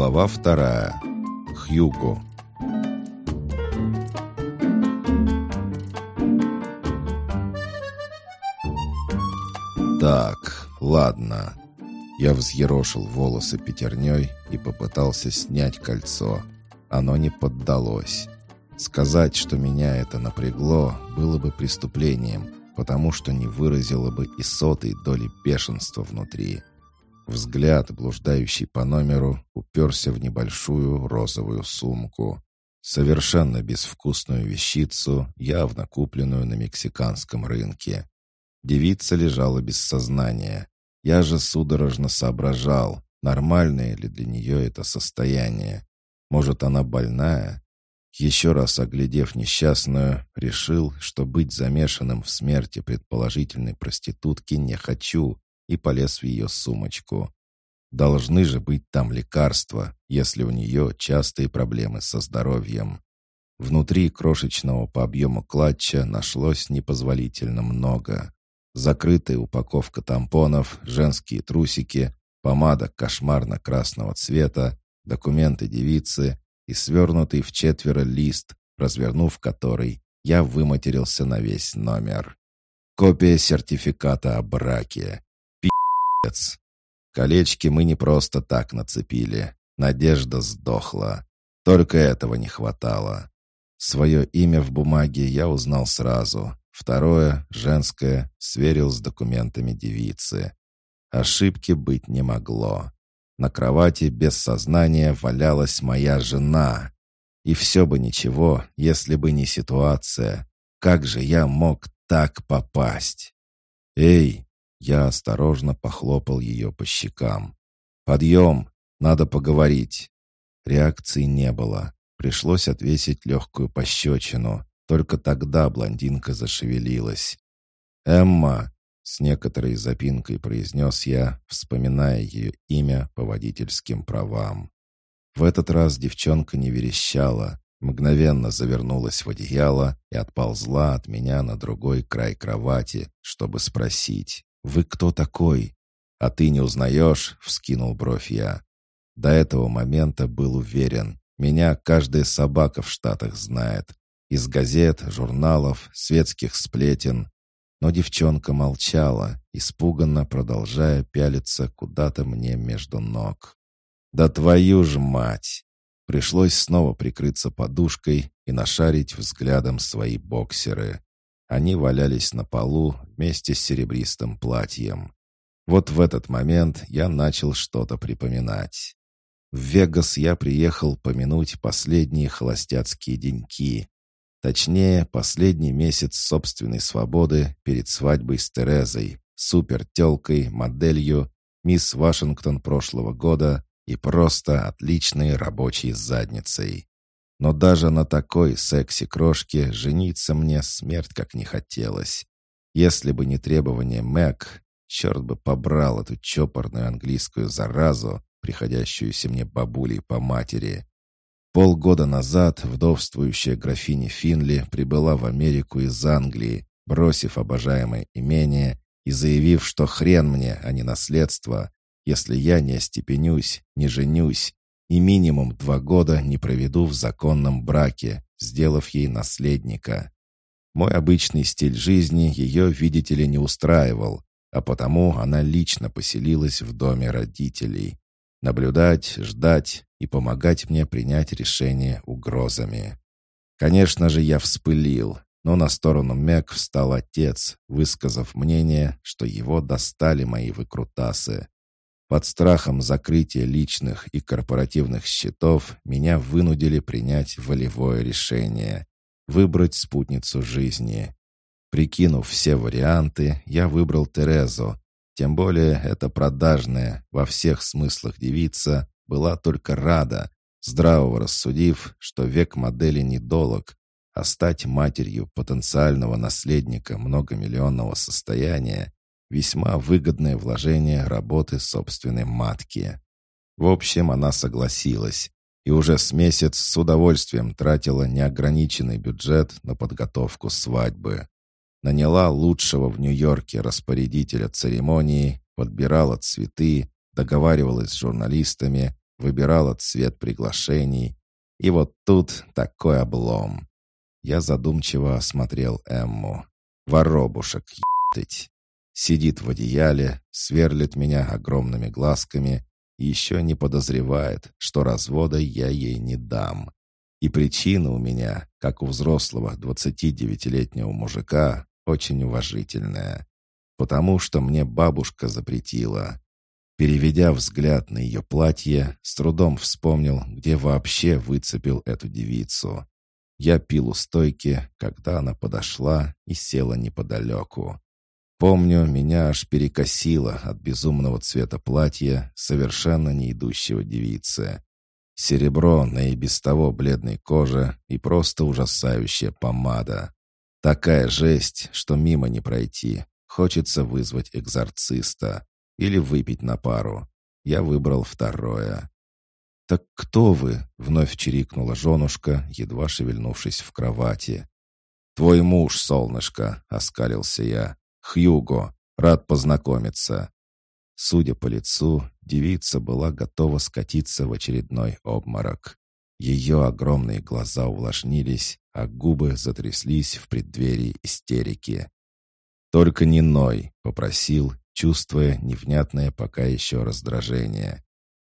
Глава вторая. Хьюго. Так, ладно. Я взъерошил волосы пятерней и попытался снять кольцо. Оно не поддалось. Сказать, что меня это напрягло, было бы преступлением, потому что не выразило бы и сотой доли бешенства внутри. Взгляд, блуждающий по номеру, уперся в небольшую розовую сумку. Совершенно безвкусную вещицу, явно купленную на мексиканском рынке. Девица лежала без сознания. Я же судорожно соображал, нормальное ли для нее это состояние. Может, она больная? Еще раз оглядев несчастную, решил, что быть замешанным в смерти предположительной проститутки не хочу, и полез в ее сумочку. Должны же быть там лекарства, если у нее частые проблемы со здоровьем. Внутри крошечного по объему клатча нашлось непозволительно много. Закрытая упаковка тампонов, женские трусики, помада кошмарно-красного цвета, документы девицы и свернутый в четверо лист, развернув который, я выматерился на весь номер. Копия сертификата о браке. Пи***ц. Колечки мы не просто так нацепили. Надежда сдохла. Только этого не хватало. Свое имя в бумаге я узнал сразу. Второе, женское, сверил с документами девицы. Ошибки быть не могло. На кровати без сознания валялась моя жена. И все бы ничего, если бы не ситуация. Как же я мог так попасть? «Эй!» Я осторожно похлопал ее по щекам. «Подъем! Надо поговорить!» Реакции не было. Пришлось отвесить легкую пощечину. Только тогда блондинка зашевелилась. «Эмма!» — с некоторой запинкой произнес я, вспоминая ее имя по водительским правам. В этот раз девчонка не верещала, мгновенно завернулась в одеяло и отползла от меня на другой край кровати, чтобы спросить «Вы кто такой?» «А ты не узнаешь?» — вскинул бровь я. До этого момента был уверен, меня каждая собака в Штатах знает, из газет, журналов, светских сплетен. Но девчонка молчала, испуганно продолжая пялиться куда-то мне между ног. «Да твою ж мать!» Пришлось снова прикрыться подушкой и нашарить взглядом свои боксеры. Они валялись на полу вместе с серебристым платьем. Вот в этот момент я начал что-то припоминать. В Вегас я приехал помянуть последние холостяцкие деньки, Точнее, последний месяц собственной свободы перед свадьбой с Терезой, супертелкой, моделью, мисс Вашингтон прошлого года и просто отличной рабочей задницей. Но даже на такой секси-крошке жениться мне смерть как не хотелось. Если бы не требование Мэг, черт бы побрал эту чопорную английскую заразу, приходящуюся мне бабулей по матери. Полгода назад вдовствующая графиня Финли прибыла в Америку из Англии, бросив обожаемое имение и заявив, что хрен мне, а не наследство, если я не остепенюсь, не женюсь и минимум два года не проведу в законном браке, сделав ей наследника. Мой обычный стиль жизни ее, видите ли, не устраивал, а потому она лично поселилась в доме родителей. Наблюдать, ждать и помогать мне принять решение угрозами. Конечно же, я вспылил, но на сторону Мэг встал отец, высказав мнение, что его достали мои выкрутасы. Под страхом закрытия личных и корпоративных счетов меня вынудили принять волевое решение — выбрать спутницу жизни. Прикинув все варианты, я выбрал Терезу, тем более эта продажная, во всех смыслах девица, была только рада, здраво рассудив, что век модели недолог, а стать матерью потенциального наследника многомиллионного состояния — весьма выгодное вложение работы собственной матки. В общем, она согласилась и уже с месяц с удовольствием тратила неограниченный бюджет на подготовку свадьбы наняла лучшего в Нью-Йорке распорядителя церемонии, подбирала цветы, договаривалась с журналистами, выбирала цвет приглашений. И вот тут такой облом. Я задумчиво осмотрел Эмму. Воробушек, ебать. Сидит в одеяле, сверлит меня огромными глазками и еще не подозревает, что развода я ей не дам. И причина у меня, как у взрослого 29-летнего мужика, очень уважительная. Потому что мне бабушка запретила. Переведя взгляд на ее платье, с трудом вспомнил, где вообще выцепил эту девицу. Я пил у стойки, когда она подошла и села неподалеку. Помню, меня аж перекосило от безумного цвета платья, совершенно не идущего девицы. Серебро на и без того бледной коже и просто ужасающая помада. Такая жесть, что мимо не пройти. Хочется вызвать экзорциста или выпить на пару. Я выбрал второе. «Так кто вы?» — вновь чирикнула женушка, едва шевельнувшись в кровати. «Твой муж, солнышко!» — оскалился я. «Хьюго, рад познакомиться». Судя по лицу, девица была готова скатиться в очередной обморок. Ее огромные глаза увлажнились, а губы затряслись в преддверии истерики. «Только не ной», — попросил, чувствуя невнятное пока еще раздражение.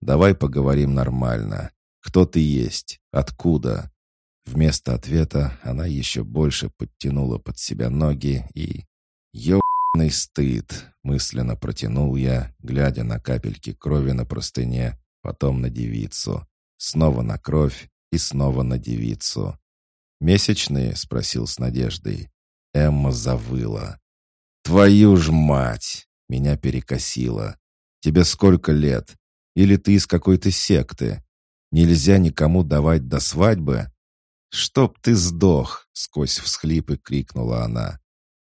«Давай поговорим нормально. Кто ты есть? Откуда?» Вместо ответа она еще больше подтянула под себя ноги и... «Ёбаный стыд!» — мысленно протянул я, глядя на капельки крови на простыне, потом на девицу. Снова на кровь и снова на девицу. «Месячные?» — спросил с надеждой. Эмма завыла. «Твою ж мать!» — меня перекосило. «Тебе сколько лет? Или ты из какой-то секты? Нельзя никому давать до свадьбы?» «Чтоб ты сдох!» — сквозь всхлипы крикнула она.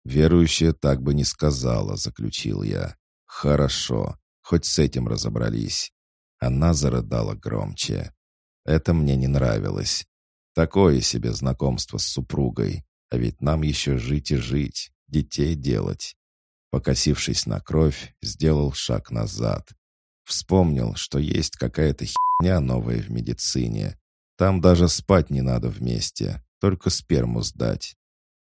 «Верующая так бы не сказала», — заключил я. «Хорошо, хоть с этим разобрались». Она зарыдала громче. Это мне не нравилось. Такое себе знакомство с супругой. А ведь нам еще жить и жить, детей делать. Покосившись на кровь, сделал шаг назад. Вспомнил, что есть какая-то херня новая в медицине. Там даже спать не надо вместе, только сперму сдать.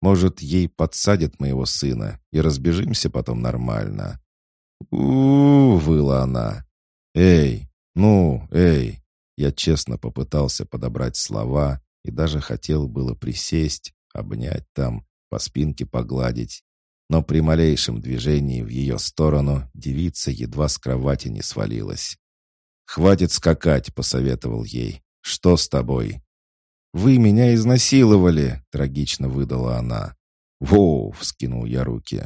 Может, ей подсадят моего сына, и разбежимся потом нормально. у, -у, -у выла она. «Эй, ну, эй!» Я честно попытался подобрать слова и даже хотел было присесть, обнять там, по спинке погладить. Но при малейшем движении в ее сторону девица едва с кровати не свалилась. «Хватит скакать», — посоветовал ей. «Что с тобой?» «Вы меня изнасиловали!» — трагично выдала она. «Воу!» — вскинул я руки.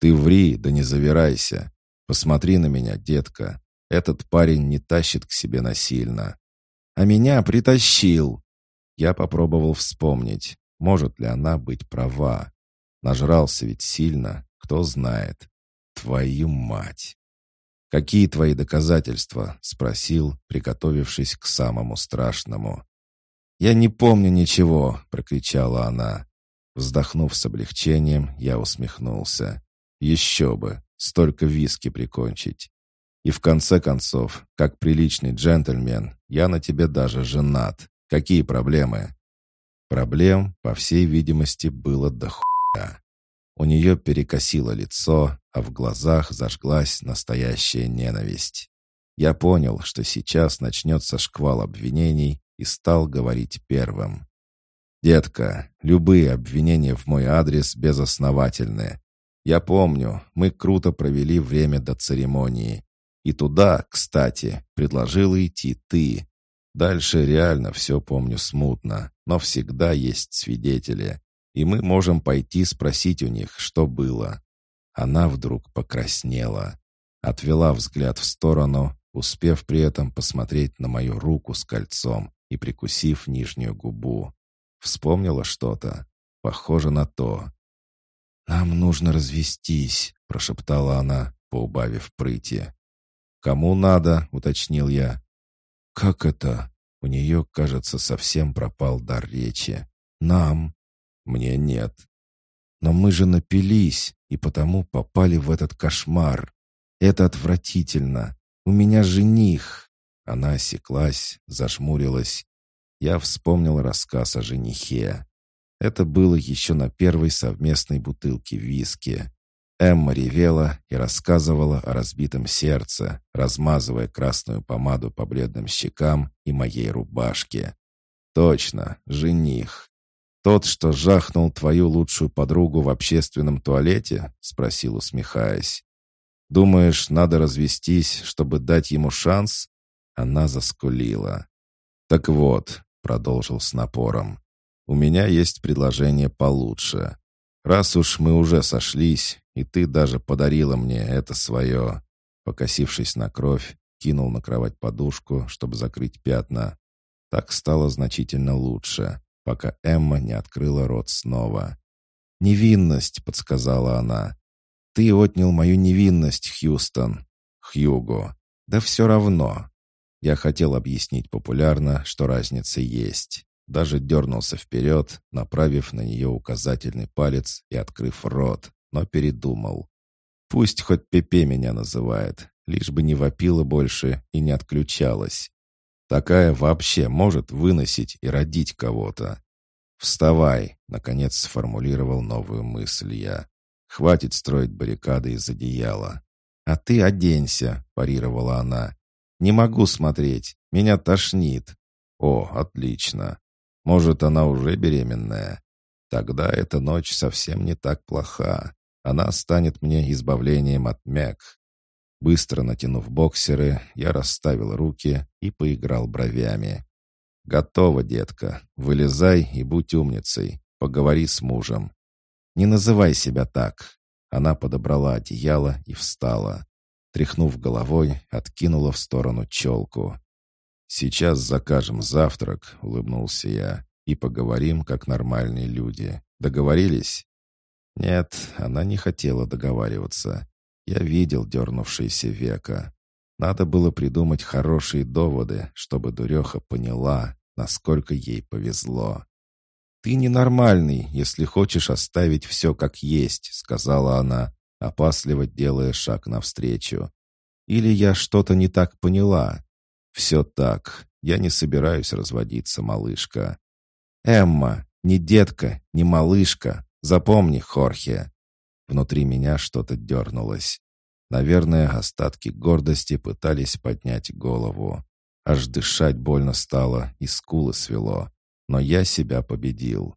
«Ты ври, да не завирайся. Посмотри на меня, детка. Этот парень не тащит к себе насильно. А меня притащил!» Я попробовал вспомнить, может ли она быть права. Нажрался ведь сильно, кто знает. Твою мать! «Какие твои доказательства?» — спросил, приготовившись к самому страшному. «Я не помню ничего!» — прокричала она. Вздохнув с облегчением, я усмехнулся. «Еще бы! Столько виски прикончить!» «И в конце концов, как приличный джентльмен, я на тебе даже женат. Какие проблемы?» Проблем, по всей видимости, было до хуя. У нее перекосило лицо, а в глазах зажглась настоящая ненависть. Я понял, что сейчас начнется шквал обвинений, и стал говорить первым. «Детка, любые обвинения в мой адрес безосновательны. Я помню, мы круто провели время до церемонии. И туда, кстати, предложила идти ты. Дальше реально все помню смутно, но всегда есть свидетели. И мы можем пойти спросить у них, что было». Она вдруг покраснела, отвела взгляд в сторону, успев при этом посмотреть на мою руку с кольцом и прикусив нижнюю губу. Вспомнила что-то. Похоже на то. «Нам нужно развестись», — прошептала она, поубавив прыти. «Кому надо?» — уточнил я. «Как это?» У нее, кажется, совсем пропал дар речи. «Нам?» «Мне нет». «Но мы же напились, и потому попали в этот кошмар. Это отвратительно. У меня жених». Она осеклась, зажмурилась. Я вспомнил рассказ о женихе. Это было еще на первой совместной бутылке виски. Эмма ревела и рассказывала о разбитом сердце, размазывая красную помаду по бледным щекам и моей рубашке. «Точно, жених. Тот, что жахнул твою лучшую подругу в общественном туалете?» — спросил, усмехаясь. «Думаешь, надо развестись, чтобы дать ему шанс?» Она заскулила. «Так вот», — продолжил с напором, — «у меня есть предложение получше. Раз уж мы уже сошлись, и ты даже подарила мне это свое...» Покосившись на кровь, кинул на кровать подушку, чтобы закрыть пятна. Так стало значительно лучше, пока Эмма не открыла рот снова. «Невинность», — подсказала она. «Ты отнял мою невинность, Хьюстон». «Хьюго». «Да все равно». Я хотел объяснить популярно, что разница есть. Даже дернулся вперед, направив на нее указательный палец и открыв рот, но передумал. Пусть хоть Пепе меня называет, лишь бы не вопила больше и не отключалась. Такая вообще может выносить и родить кого-то. «Вставай!» — наконец сформулировал новую мысль я. «Хватит строить баррикады из одеяла». «А ты оденься!» — парировала она. «Не могу смотреть, меня тошнит». «О, отлично! Может, она уже беременная? Тогда эта ночь совсем не так плоха. Она станет мне избавлением от мяг. Быстро натянув боксеры, я расставил руки и поиграл бровями. «Готово, детка. Вылезай и будь умницей. Поговори с мужем». «Не называй себя так». Она подобрала одеяло и встала. Тряхнув головой, откинула в сторону челку. «Сейчас закажем завтрак», — улыбнулся я, «и поговорим, как нормальные люди. Договорились?» Нет, она не хотела договариваться. Я видел дернувшееся века. Надо было придумать хорошие доводы, чтобы дуреха поняла, насколько ей повезло. «Ты ненормальный, если хочешь оставить все как есть», — сказала она, опасливо делая шаг навстречу. «Или я что-то не так поняла?» «Все так. Я не собираюсь разводиться, малышка». «Эмма, не детка, не малышка. Запомни, Хорхе». Внутри меня что-то дернулось. Наверное, остатки гордости пытались поднять голову. Аж дышать больно стало и скулы свело. Но я себя победил.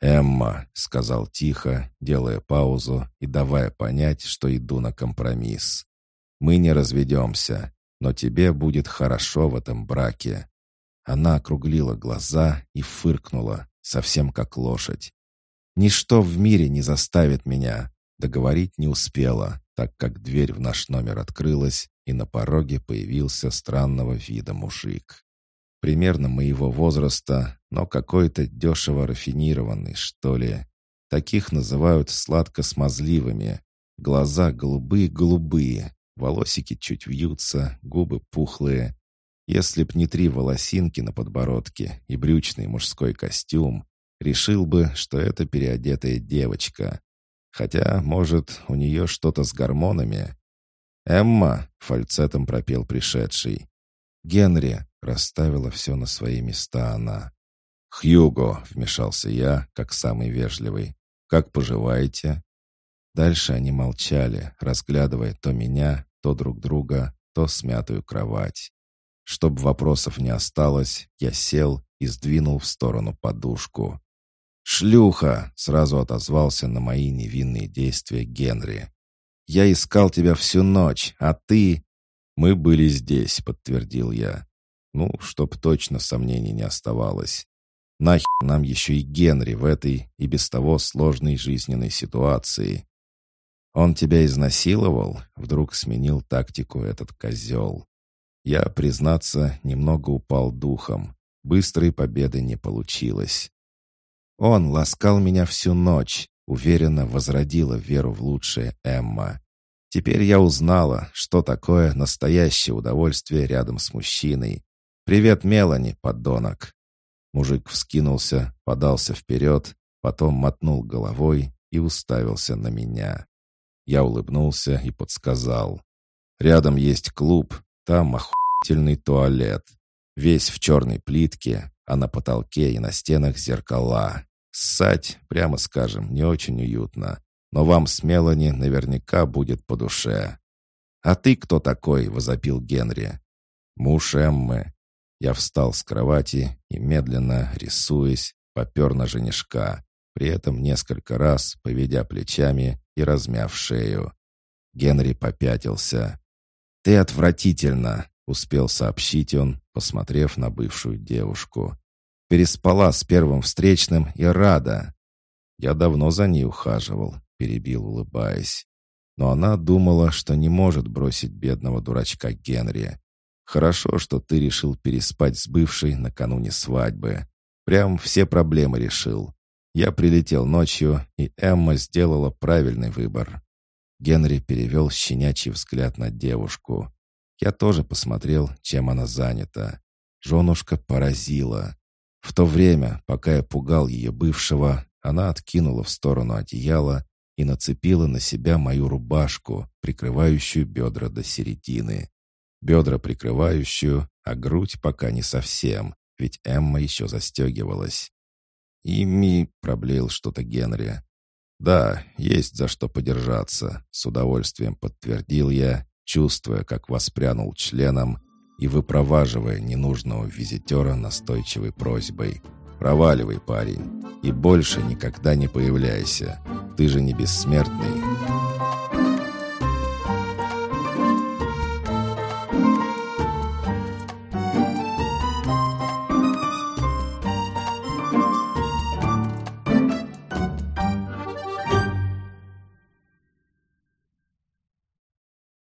«Эмма», — сказал тихо, делая паузу и давая понять, что иду на компромисс. «Мы не разведемся но тебе будет хорошо в этом браке». Она округлила глаза и фыркнула, совсем как лошадь. «Ничто в мире не заставит меня». Договорить не успела, так как дверь в наш номер открылась, и на пороге появился странного вида мужик. Примерно моего возраста, но какой-то дешево рафинированный, что ли. Таких называют сладко-смазливыми. Глаза голубые-голубые, Волосики чуть вьются, губы пухлые. Если б не три волосинки на подбородке и брючный мужской костюм, решил бы, что это переодетая девочка. Хотя, может, у нее что-то с гормонами. «Эмма!» — фальцетом пропел пришедший. «Генри!» — расставила все на свои места она. «Хьюго!» — вмешался я, как самый вежливый. «Как поживаете?» Дальше они молчали, разглядывая то меня, то друг друга, то смятую кровать. Чтоб вопросов не осталось, я сел и сдвинул в сторону подушку. «Шлюха!» — сразу отозвался на мои невинные действия Генри. «Я искал тебя всю ночь, а ты...» «Мы были здесь», — подтвердил я. Ну, чтоб точно сомнений не оставалось. Нахер нам еще и Генри в этой и без того сложной жизненной ситуации. «Он тебя изнасиловал?» — вдруг сменил тактику этот козел. Я, признаться, немного упал духом. Быстрой победы не получилось. Он ласкал меня всю ночь, уверенно возродила веру в лучшее Эмма. Теперь я узнала, что такое настоящее удовольствие рядом с мужчиной. «Привет, Мелани, подонок!» Мужик вскинулся, подался вперед, потом мотнул головой и уставился на меня. Я улыбнулся и подсказал. «Рядом есть клуб, там охуительный туалет. Весь в черной плитке, а на потолке и на стенах зеркала. Ссать, прямо скажем, не очень уютно. Но вам с Мелани наверняка будет по душе. «А ты кто такой?» — возопил Генри. «Муж Эммы». Я встал с кровати и, медленно, рисуясь, попер на женишка, при этом несколько раз поведя плечами и размяв шею. Генри попятился. «Ты отвратительно!» — успел сообщить он, посмотрев на бывшую девушку. «Переспала с первым встречным и рада!» «Я давно за ней ухаживал», — перебил, улыбаясь. Но она думала, что не может бросить бедного дурачка Генри. «Хорошо, что ты решил переспать с бывшей накануне свадьбы. Прям все проблемы решил. Я прилетел ночью, и Эмма сделала правильный выбор. Генри перевел щенячий взгляд на девушку. Я тоже посмотрел, чем она занята. Женушка поразила. В то время, пока я пугал ее бывшего, она откинула в сторону одеяло и нацепила на себя мою рубашку, прикрывающую бедра до середины. Бедра прикрывающую, а грудь пока не совсем, ведь Эмма еще застегивалась. «Ими», — проблеял что-то Генри. «Да, есть за что подержаться», — с удовольствием подтвердил я, чувствуя, как воспрянул членом и выпроваживая ненужного визитера настойчивой просьбой. «Проваливай, парень, и больше никогда не появляйся. Ты же не бессмертный».